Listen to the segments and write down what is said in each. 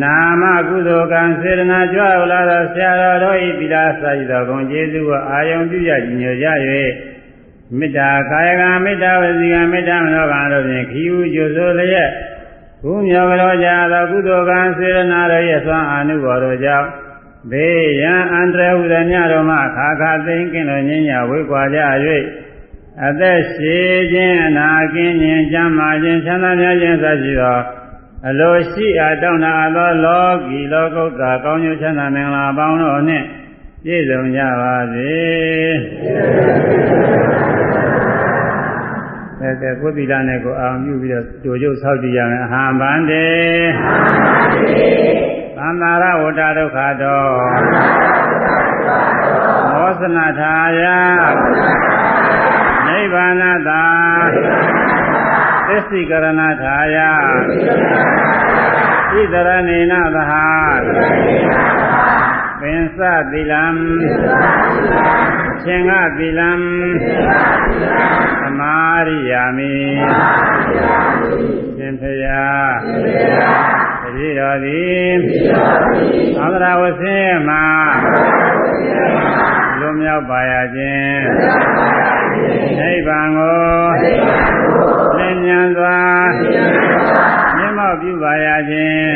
မှန်လျော့ကြောကြသောဗနာမကုသိုလ်ကံစေတနာကြွလာသောဆရာတော်တို့ဤသီလစာရသောဂုဏ်ကျေးဇူးကိုအာယုံပြုကြညွှန်ကြ၍မေတ္တာကာယကမေတ္တာဝစီကမေတ္တာမနောကံတို့ဖြင့်ခီးဥကျိုးဆိုလျက်ဘုမြောကတော်ကြသောကုသိုလ်ကံစေတနာတို့ရဲ့သွမ်းအာနုဘော်တို့ကြောင့်ဘေးရန်အန္တရာယ်ဟူသည်များတို့မှခါခါသိမ့်ကင်းလို့ငြင်းညာဝေးကွာကြ၍အသက်ရှည်ခြင်းအနာကင်းခြင်းကျမ်းမာခြင်းချမ်းသာများခြင်းစရှိသော အလိုရှိအားတောင်းတသောလောကီလောကုတ္တကောင်းကျိုးချမ်းသာမင်္ဂလာပေါင်းတို့နှင့်ပြည့်စုံကြပါစေ။အဲကဲကိုယ်သီလနဲ့ကိုအောင်ပြုပြီးတော့ကြိုကျုပ်ဆောက်တည်ရမယ်အဟံဗန္တေသံသာရဝတ္တဒုက္ခတောမောစနထာယနိဗ္ဗာနတာ သစ္စိကရဏထာယဣတရဏေနသဟာပင်စသီလံရှင်ကသီလံသမာရိယာမိရှင်ဖရာတတိတော်သည်သံဃာဝဆင်းမှာလွန်မြောက်ပါရခြင်းနိဗ္ဗာန်ကို ပြုပါရခြင်း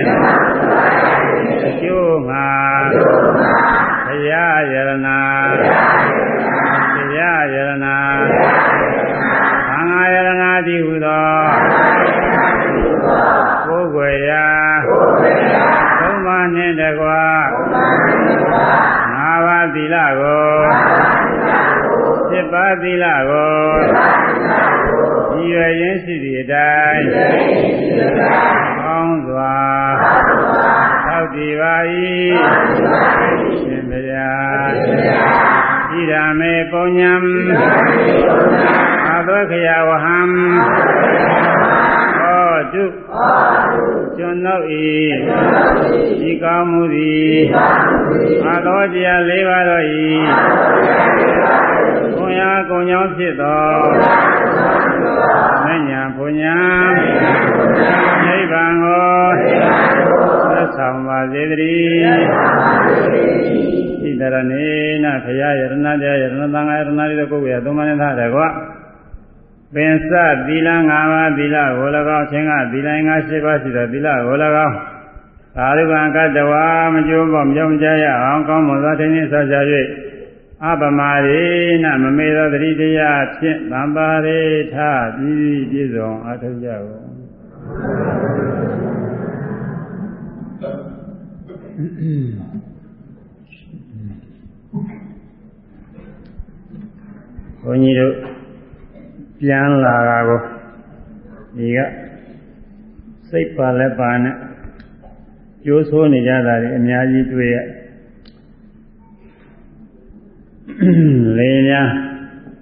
အကျိုးငါဘုရားယရနာဘုရားယရနာသံဃာယရနာတိဟုသောကိုယ်ွယ်ရာသုံးပါးနှင့်တကွာငါးပါးသီလကိုစိတ်ပါးသီလကိုဒီရွယ်ရင်းရှိသည့်အတိုင်းကော င်းစွာသောက်တည်ပါ၏ရှင်ဘုရားဣဒာမေပုံညံအဘခယဝဟံဟောတုကျွန်ုပ်ဤဤကောင်းမှုသည်အသောတရား၄ပါးသောဤဘုရားကုံကြောင့်ဖြစ်သောမညာဘုညာ နိဗ္ဗာန်ကိုသက်ဆောင်ပါစေတည်းဣတရဏေနခရယရဏတရားယရဏသံဃာယရဏတိတို့ကိုယ်ရသုံးပါးနဲ့ထားတယ်ကွာပင်စသီလ၅ပါးသီလကို၎င်းချင်းကသီလ၅၈ပါးရှိသောသီလကို၎င်းသာရုပံကတဝါမကျိုးပေါ့မြောင်ကြရအောင်ကောင်းမွန်သောတင်းင်းဆောက်ကြ၍အပမာရေနမမေသောတတိတရားဖြင့်သံပါရေထပြီးပြည့်စုံအထောက်ကြကုန် ဘုန်းကြီးတို့ပြန်လာတာကိုဒီကစိတ်ပါလက်ပါနဲ့ကျိုးဆိုးနေကြတာတွေအများကြီးတွေ့ရလေညာ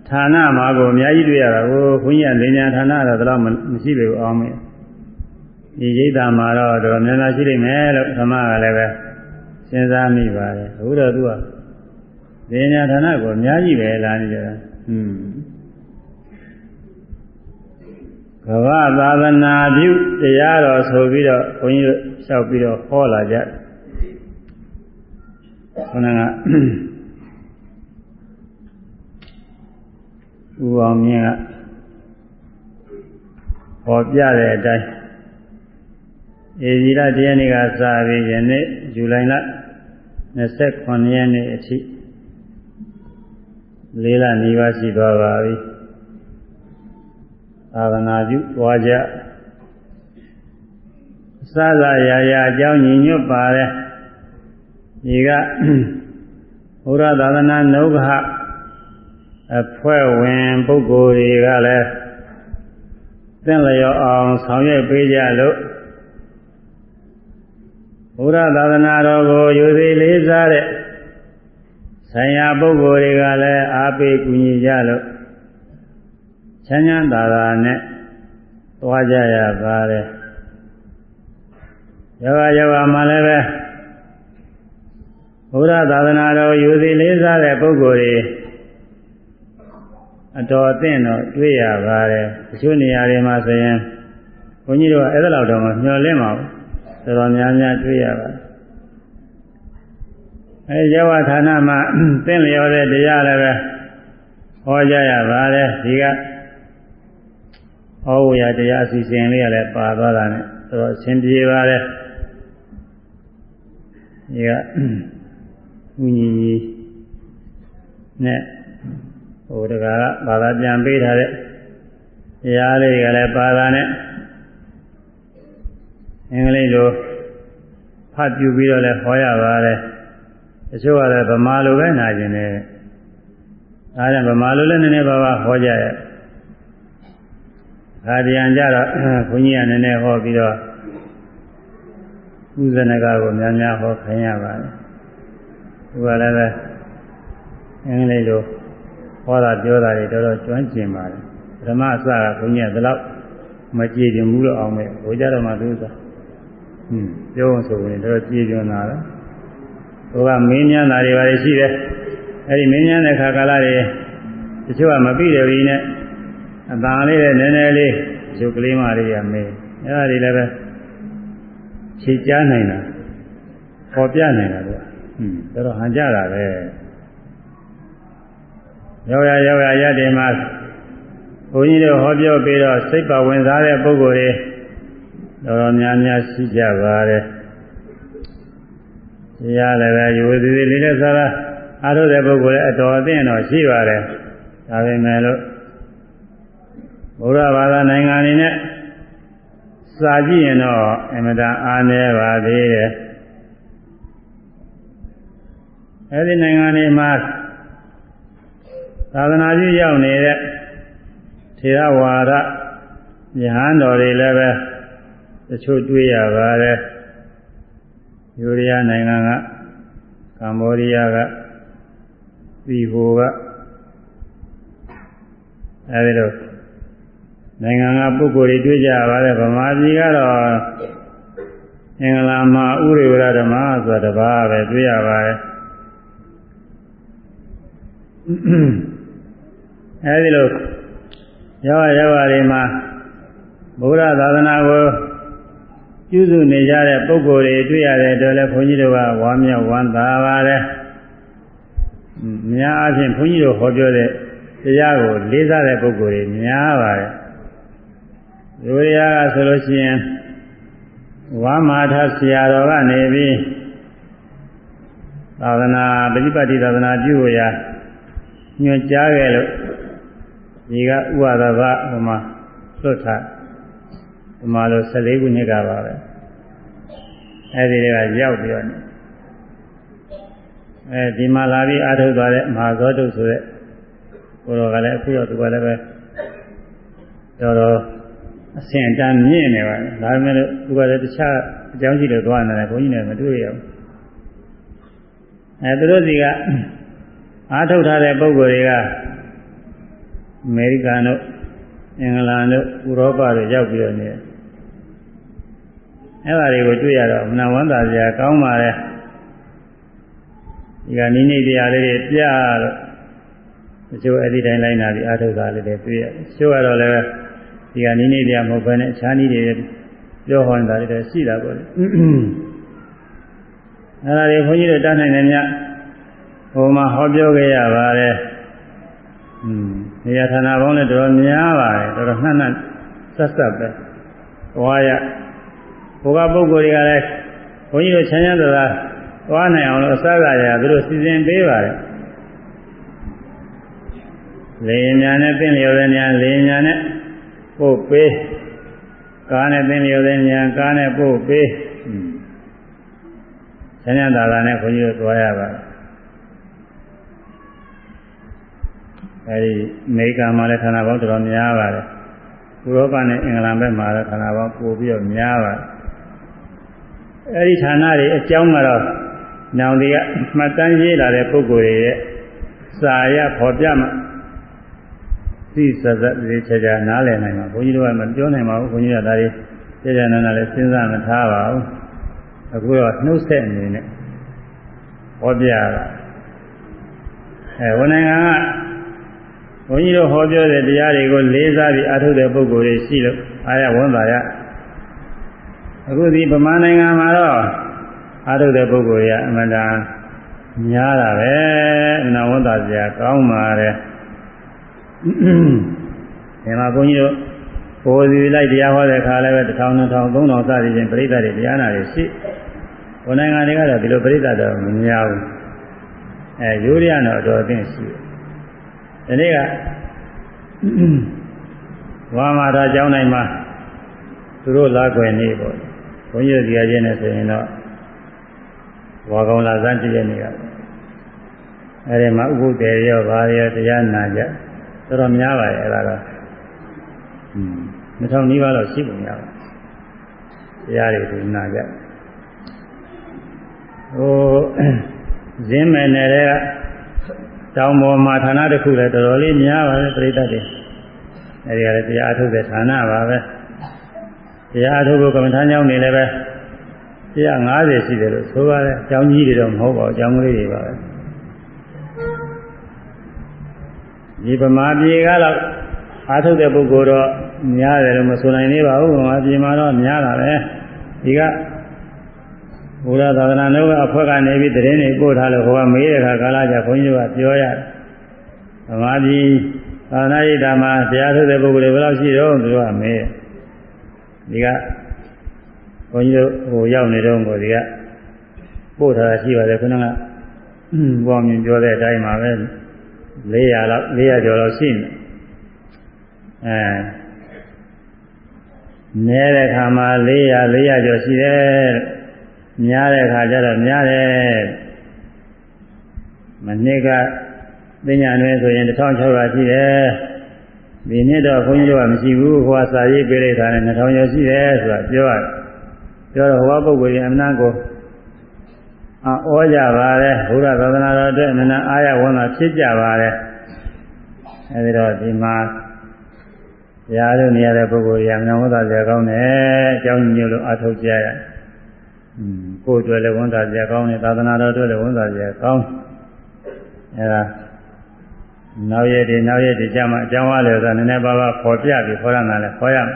ဌာနမှာကိုအများကြီးတွေ့ရတာကိုခွင့်ရလေညာဌာနတော့တော့မရှိပေဘူးအောင်မေ ဒီရိတ်တာမှာတော့တော်များများရှိနေမယ်လို့ဓမ္မကလည်းပဲစဉ်းစားမိပါတယ်အခုတော့သူကလေညာဌာနကိုအများကြီးပဲလာနေကြတာဟွန်းကမ္ဘာသာသနာပြုတရားတော်ဆိုပြီးတော့ဘုန်းကြီးတို့လျှောက်ပြီးတော့ဟောလာကြခဏကဦးအောင်မြင့်ကဟောပြတဲ့အတိုင်း ဧပြီလတရက်နေ့ကစပြီးယနေ့ဇူလိုင်လ29ရက်နေ့အထိလေးလနေပါရှိသွားပါပြီသာသနာပြုသွားကြအစသာရာရာအကြောင်းညီညွတ်ပါတဲ့ဒီကဘုရားသာသနာနုဂဟအဖွဲ့ဝင်ပုဂ္ဂိုလ်တွေကလည်းသင်လျော်အောင်ဆောင်ရွက်ပေးကြလို့ ဘုရားသာသနာတော်ကိုယူသိလေးစားတဲ့ဆံရပုဂ္ဂိုလ်တွေကလည်းအားပေးကူညီကြလို့ချမ်းချမ်းသာသာနဲ့သွားကြရပါတယ်ယောဂယောဂမှလည်းပဲဘုရားသာသနာတော်ယူသိလေးစားတဲ့ပုဂ္ဂိုလ်တွေအတော်အသင့်တော့တွေ့ရပါတယ်တချို့နေရာတွေမှာဆိုရင်ဘုန်းကြီးတို့ကအဲ့ဒါလောက်တော့မမျှော်လင့်ပါဘူး တော်တော်များများတွေ့ရပါတယ်အဲရဝဌာနမှာသင်လျော်တဲ့တရားလည်းပဲဟောကြရပါတယ်ဒီကဟောဝရတရားအစီအစဉ်လေးကလည်းပါသွားတာနဲ့တော်တော်အဆင်ပြေပါတယ်ဒီကဘုညီကြီးနဲ့ဟိုတကာကဘာသာပြန်ပေးထားတဲ့တရားလေးကလည်းပါတာနဲ့ အင်္ဂလိပ်လိုဖတ်ပြပြီးတော့လည်းဟောရပါတယ်တချို့ကလည်းဗမာလိုပဲနာကျင်တယ်အဲဒါဗမာလိုလည်းနည်းနည်းပါးပါးဟောကြရဲ့ခါတရားကြတော့ဘုန်းကြီးကနည်းနည်းဟောပြီးတော့ဥဇနကကိုများများဟောခိုင်းရပါတယ်သူကလည်းပဲအင်္ဂလိပ်လိုဟောတာပြောတာတွေတော်တော်ကျွမ်းကျင်ပါတယ်ဓမ္မအစကဘုန်းကြီးကဒီလောက်မကြည်တင်ဘူးလို့အောင်မဲ့ဟိုကြတော့မှသူစားဟွန်း ပြောအောင်ဆိုရင်တော်တော်ကြည်ကျွန်းလာတယ်ဟိုကမင်းများတာတွေပါလေရှိတယ်အဲ့ဒီမင်းများတဲ့ခါကာလတွေတချို့ကမပြီးတယ်ပြီးနဲ့အတန်လေးနဲ့နည်းနည်းလေးရုပ်ကလေးမလေးရမေးအဲ့ဒါတွေလည်းပဲဖြေကြားနိုင်တာပေါ်ပြနိုင်တာလို့ဟွန်းတော်တော်ဟန်ကြတာပဲရောက်ရရောက်ရရတဲ့မှာဘုန်းကြီးတို့ဟောပြောပြီးတော့စိတ်ပါဝင်စားတဲ့ပုဂ္ဂိုလ်တွေ တော်တော်များများရှိကြပါတယ်။တရားလည်းပဲယူသေးသေးလေးနဲ့စားတာအားထုတ်တဲ့ပုဂ္ဂိုလ်လည်းအတော်အသင့်တော့ရှိပါတယ်။ဒါပေမဲ့လို့ဘုရားဘာသာနိုင်ငံအနေနဲ့စာကြည့်ရင်တော့အမတန်အားနည်းပါသေးတယ်။အဲဒီနိုင်ငံတွေမှာသာသနာ့ကြီးရောက်နေတဲ့ထေရဝါဒဉာဏ်တော်တွေလည်းပဲ တချို့တွေ့ရပါတယ်ယူရီးယားနိုင်ငံကကမ္ဘောဒီးယားကသီဟိုကအဲဒီလိုနိုင်ငံကပုဂ္ဂိုလ်တွေတွေ့ကြပါတယ်ဗမာပြည်ကတော့အင်္ဂလာမှာဥရိဝရဓမ္မဆိုတာတပါးပဲတွေ့ရပါတယ်အဲဒီလိုရောက်ရောက်ပါတွေမှာဘုရားသာသနာကို ပြုစုနေကြတဲ့ပုဂ္ဂိုလ်တွေတွေ့ရတဲ့အတွက်လည်းဘုန်းကြီးတို့ကဝမ်းမြောက်ဝမ်းသာပါတယ်။များအားဖြင့်ဘုန်းကြီးတို့ဟောပြောတဲ့တရားကိုလေးစားတဲ့ပုဂ္ဂိုလ်တွေများပါတယ်။ဒီရကဆိုလို့ရှိရင်ဝါမာထဆရာတော်ကနေပြီးသာသနာပฏิပတ်တိသာသနာပြုရာညွှန်ကြားခဲ့လို့ဒီကဥပါဒဘဟိုမှာလွတ်ထား ဒီမှာလို့14ခုနှစ်ကပါပဲအဲဒီကရောက်ပြီးတော့အဲဒီမှာလာပြီးအာထုတ်သွားတဲ့မဟာဇောတုဆိုတဲ့ကိုတော်ကလည်းအခုတော့သူကလည်းပဲတော်တော်အဆင့်အတန်းမြင့်နေပါတယ်ဒါပေမဲ့သူကလည်းတခြားအကြောင်းရှိလို့သွားနေတယ်ဘုန်းကြီးနဲ့မတွေ့ရဘူးအဲသူတို့စီကအာထုတ်ထားတဲ့ပုံကိုယ်တွေကအမေရိကန်တို့အင်္ဂလန်တို့ဥရောပတို့ရောက်ပြီးတော့နေတယ် အဲ့ဒါတွေကိုတွေ့ရတော့မနာဝန္တာစရာကောင်းပါလေဒီကနိမ့်နေတရားလေးတွေပြတော့တချို့အဲ့ဒီတိုင်းလိုက်နာပြီးအာထုတ်တာလေးတွေတွေ့ရတချို့ကတော့လည်းဒီကနိမ့်နေတရားမဟုတ်ဘဲနဲ့အခြားနည်းတွေပြောဟောနေတာတွေရှိတာပေါ့လေအဲ့ဒါတွေခွန်ကြီးတို့တတ်နိုင်တယ်မြတ်ဟိုမှာဟောပြောခဲ့ရပါတယ်อืมနေရာဌာနပေါင်းလည်းတော်တော်များပါတယ်တော်တော်နှံ့နှံ့ဆက်ဆက်ပဲဝါရ ဘုရားပုဂ္ဂိုလ်တွေကလည်းဘုန်းကြီးတို့ချမ်းချမ်းသာသာသွားနိုင်အောင်လို့အစကားရသူတို့စီစဉ်ပေးပါတယ်လေညာနဲ့ပြင်လျော်တဲ့ညာလေညာနဲ့ပို့ပေးကားနဲ့ပြင်လျော်တဲ့ညာကားနဲ့ပို့ပေးချမ်းချမ်းသာသာနဲ့ဘုန်းကြီးတို့သွားရပါတယ်အဲဒီအမေရိကန်မှာလည်းဌာနပေါင်းတော်တော်များပါတယ်ဥရောပနဲ့အင်္ဂလန်ဘက်မှာလည်းဌာနပေါင်းပိုပြီးတော့များပါတယ် အဲဒီဌာနတွေအကြောင်းကတော့နောင်တွေကမှတ်တမ်းရေးလာတဲ့ပုဂ္ဂိုလ်တွေရဲ့စာရဖော်ပြမှသိစစသေးချာချာနားလည်နိုင်မှာဘုန်းကြီးတို့ကမပြောနိုင်ပါဘူးဘုန်းကြီးကဒါတွေချာချာနားနားလည်းစဉ်းစားမထားပါဘူးအခုတော့နှုတ်ဆက်အနေနဲ့ဟောပြတာအဲဝန်နိုင်ငံကဘုန်းကြီးတို့ဟောပြောတဲ့တရားတွေကိုလေးစားပြီးအထုတဲ့ပုဂ္ဂိုလ်တွေရှိလို့အားရဝန်သာရ အခုဒီဗမာနိုင်ငံမှာတော့အာထုတဲ့ပုဂ္ဂိုလ်ရအမှန်တန်များတာပဲအနာဝတ္တစရာကောင်းပါတယ်ဒီမှာဘုန်းကြီးတို့ကိုယ်စီလိုက်တရားဟောတဲ့အခါလည်းပဲ1000 2000 3000စသည်ဖြင့်ပြိဿတွေတရားနာတွေရှိဘုန်းနိုင်ငံတွေကတော့ဒီလိုပြိဿတော့မများဘူးအဲရိုးရတော့အတော်အသင့်ရှိတယ်ဒီနေ့ကဝါမာသာကျောင်းတိုင်းမှာသူတို့လာခွေနေပေါ့ ဘုန်းကြီးတို့ဒီအချင်းနဲ့ဆိုရင်တော့ဝါကောင်လာစမ်းကြည့်ရနေရတယ်အဲဒီမှာဥပုသေရောဘာရောတရားနာကြတော်တော်များပါရဲ့အဲ့ဒါတော့อืมနှစ်ထောင်နီးပါးတော့ရှိပုံရပါတရားတွေဒီနာကြဟိုဇင်းမယ်နေတဲ့တောင်ပေါ်မှာဌာနတစ်ခုလည်းတော်တော်လေးများပါတယ်ပြိတ္တတွေအဲဒီကလည်းတရားအထုတ်တဲ့ဌာနပါပဲ တရားအထုတ်ဖို့ကမ္မထာကြောင့်နေလည်းပဲ150ရှိတယ်လို့ဆိုပါတယ်။ကျောင်းကြီးတွေတော့မဟုတ်ပါဘူး။ကျောင်းကလေးတွေပါပဲ။ဒီဗမာပြည်ကတော့အားထုတ်တဲ့ပုဂ္ဂိုလ်တော့များတယ်လို့မဆိုနိုင်သေးပါဘူး။ဗမာပြည်မှာတော့များတာပဲ။ဒီကဘုရားသာသနာ့နှုတ်ကအဖွဲ့ကနေပြီးတရင်တွေပို့ထားလို့ဟိုကမေးတဲ့အခါကာလကြခွန်ကြီးကပြောရတယ်။ဗမာပြည်သာသနာ့ရေးတာမှာတရားထုတ်တဲ့ပုဂ္ဂိုလ်တွေဘယ်လောက်ရှိတော့သူကမေး ဒီကဘုန်းကြီးတို့ဟိုရောက်နေတော့ကိုဒီကပို့ထားတာရှိပါတယ်ခုနကဘောင်းမြင်ပြောတဲ့အတိုင်းပါပဲ400လောက်400ကျော်လောက်ရှိနေအဲနေတဲ့ခါမှာ400 400ကျော်ရှိတယ်များတဲ့ခါကျတော့များတယ်မနှစ်ကပညာတွင်ဆိုရင်1600ရှိတယ် ဒီနှစ်တော့ဘုန်းကြီးတို့ကမရှိဘူးဟိုကစာရေးပေးလိုက်တာနဲ့2000ကျော်ရှိတယ်ဆိုတာပြောရတယ်ပြောတော့ဟောပုဂ္ဂိုလ်ရဲ့အမနာကိုအောကြပါတယ်ဘုရားသာသနာတော်အတွက်အမနာအားရဝန်တာဖြစ်ကြပါတယ်အဲဒီတော့ဒီမှာတရားလို့နေရတဲ့ပုဂ္ဂိုလ်ရအမနာဝန်တာစရာကောင်းတယ်အကြောင်းညို့လို့အထုတ်ကြရကိုယ်အတွက်လည်းဝန်တာစရာကောင်းတယ်သာသနာတော်အတွက်လည်းဝန်တာစရာကောင်းအဲဒါ နောက်ရည်ဒီနောက်ရည်ဒီကြမှာအကြောင်းအားလည်းဆိုနည်းနည်းပါးပါးပေါ်ပြပြီးခေါ်ရတာလည်းခေါ်ရမယ်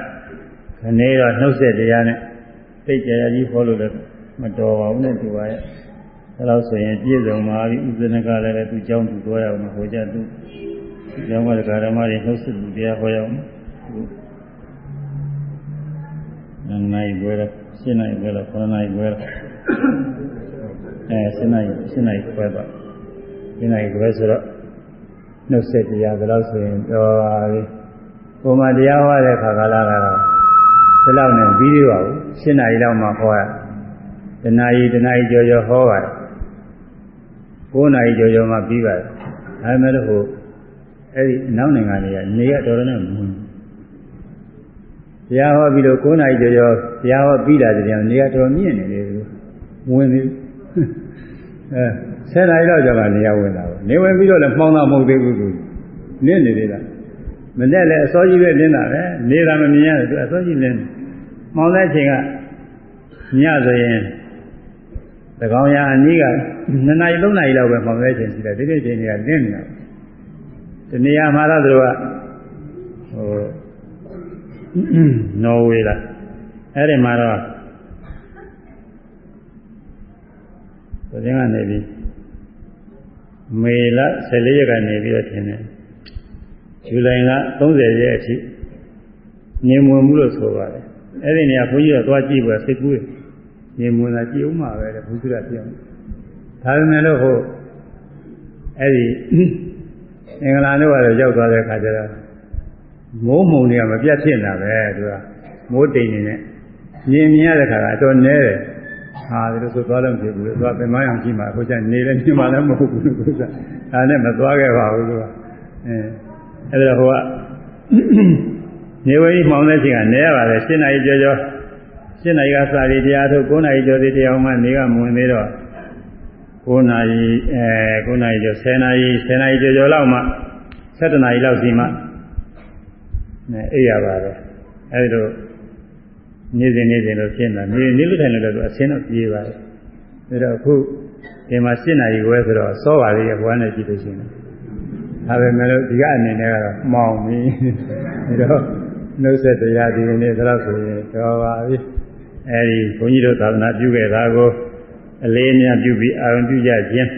ခဏေတော့နှုတ်ဆက်တရားနဲ့သိကြရကြီးဟောလို့လည်းမတော်ပါဘူးနဲ့သူပါရဲ့အဲလောက်ဆိုရင်ပြည့်စုံပါပြီဥပဒနကလည်းသူเจ้าသူတော်ရအောင်ဟောကြသူကျောင်းကဓမ္မတွေနှုတ်ဆက်သူတရားဟောရအောင်နိုင်ွယ်တော့ရှင်းနိုင်ွယ်တော့ခဏနိုင်ွယ်တော့အဲရှင်းနိုင်ရှင်းနိုင်ွယ်တော့ရှင်းနိုင်ွယ်ဆိုတော့ နှုတ်ဆက်တရားဘယ်လောက်ဆိုရင်တော်ပါပြီပုံမှန်တရားဟောတဲ့ခါကလာကတော့ဒီလောက်နဲ့ပြီးသေးပါဘူး7နာရီလောက်မှဟောရတနာရီတနာရီကျော်ကျော်ဟောပါတယ်9နာရီကျော်ကျော်မှပြီးပါတယ်ဒါပေမဲ့လို့ဟိုအဲ့ဒီနောက်နိုင်ငံတွေကနေရတော်တော်နဲ့မဝင်တရားဟောပြီးတော့9နာရီကျော်ကျော်တရားဟောပြီးတာတည်းကနေရတော်မြင့်နေတယ်သူဝင်ပြီအဲ10နာရီလောက်ကြာမှနေရဝင်တာပဲ နေဝင်ပြီးတော့လည်းမှောင်းတာမဟုတ်သေးဘူးသူနင်းနေသေးတာမနဲ့လည်းအစောကြီးပဲနင်းတာပဲနေတာမမြင်ရတယ်သူအစောကြီးနင်းမှောင်းတဲ့အချိန်ကညဆိုရင်သကောင်ရအနည်းက2နာရီ3နာရီလောက်ပဲမှောင်းတဲ့အချိန်ရှိတယ်ဒီနေ့ချိန်ကြီးကနင်းနေတာဒီနေရာမှာတော့သူကဟိုနော်ဝေးလားအဲ့ဒီမှာတော့ဒီကနေပြီး မေလ14ရက်ကနေပြီးတော့ထင်တယ်ဇူလိုင်လ30ရက်အထိညင်ဝင်မှုလို့ဆိုပါတယ်အဲ့ဒီနေရာဘုန်းကြီးကသွားကြည့်ပွဲစိတ်ကူးညင်ဝင်တာကြည့်ဦးမှာပဲတဲ့ဘုရားပြောဒါပေမဲ့လို့ဟိုအဲ့ဒီအင်္ဂလာတို့ကတော့ရောက်သွားတဲ့အခါကျတော့မိုးမှုန်တွေကမပြတ်ဖြစ်နေတာပဲသူကမိုးတိမ်နေနဲ့မြင်မြင်ရတဲ့ခါကအတော်နဲတယ် ဟာဒီလိုဆိုသွားလို့မဖြစ်ဘူးလေသွားပင်မအောင်ကြည့်မှာအခုကျနေလည်းမြင်မှလည်းမဟုတ်ဘူးလို့ဆိုဒါနဲ့မသွားခဲ့ပါဘူးသူကအဲအဲ့ဒါဟိုကနေဝကြီးမှောင်တဲ့ချိန်ကနေရပါတယ်7နာရီကျော်ကျော်7နာရီကစာရီတရားထုတ်9နာရီကျော်စီတရားမှနေကမဝင်သေးတော့9နာရီအဲ9နာရီကျော်10နာရီ10နာရီကျော်ကျော်လောက်မှ7နာရီလောက်စီမှနဲ့အိပ်ရပါတယ်အဲဒီလို နေ့စဉ်နေ့စဉ်လို့ဖြစ်နေတာနေ့နေ့လို့ထိုင်လို့တော့အဆင်းတော့ပြေးပါတယ်ဒါတော့အခုဒီမှာ7နာရီခွဲဆိုတော့စောပါလေဘွားနဲ့ကြည့်လို့ရှိရင်ဒါပဲမဲ့လို့ဒီကအနေနဲ့ကတော့မှောင်ပြီဒါတော့နှုတ်ဆက်တရားဒီနေ့တော့ဆိုရင်တော်ပါပြီအဲဒီဘုန်းကြီးတို့သာသနာပြုခဲ့တာကိုအလေးအမြတ်ပြုပြီးအာရုံပြုကြခြင်း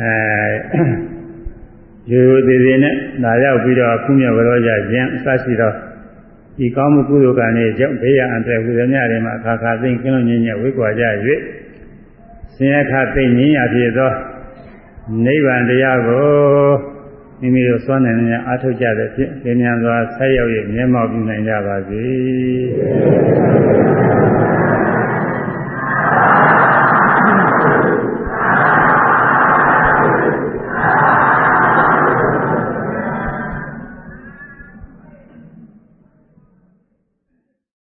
အဲရိုးရိုးသေးသေးနဲ့လာရောက်ပြီးတော့ခုမြောက်ကြောကြခြင်းအစရှိသော ဒီကောင်းမှုကုသိုလ်ကံတွေကြောင့်ဘေးရန်အန္တရာယ်ဟူသည်များတွေမှာအခါခါသိကင်းလို့ညင်ညက်ဝိကွာကြ၍ဆင်းရဲခသိငြင်းရဖြစ်သောနိဗ္ဗာန်တရားကိုမိမိတို့စွမ်းနိုင်နေအားထုတ်ကြတဲ့ဖြင့်သင်္ညာစွာဆက်ရောက်ရမျက်မှောက်ပြုနိုင်ကြပါစေ။